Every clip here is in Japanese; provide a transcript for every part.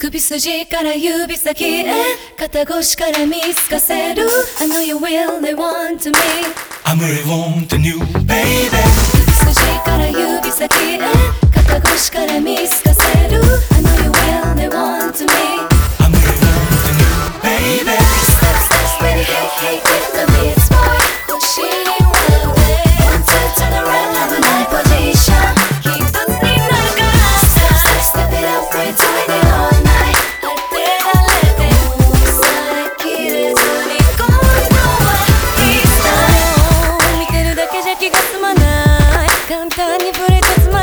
首筋から指先へ肩越しから見透かせる I know you really want me I really want a new baby 首筋から指先へに触れてつま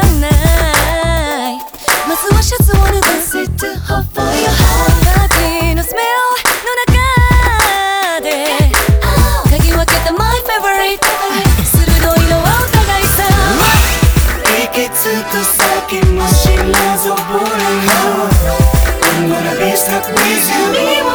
ずはシャツを脱ぐ Sit to hold for your heart パーティーのスメルの中で。鍵を開けた My favorite 鋭いのはお互いさ。行き着く先も知らず覚えよ I'm gonna be stuck with you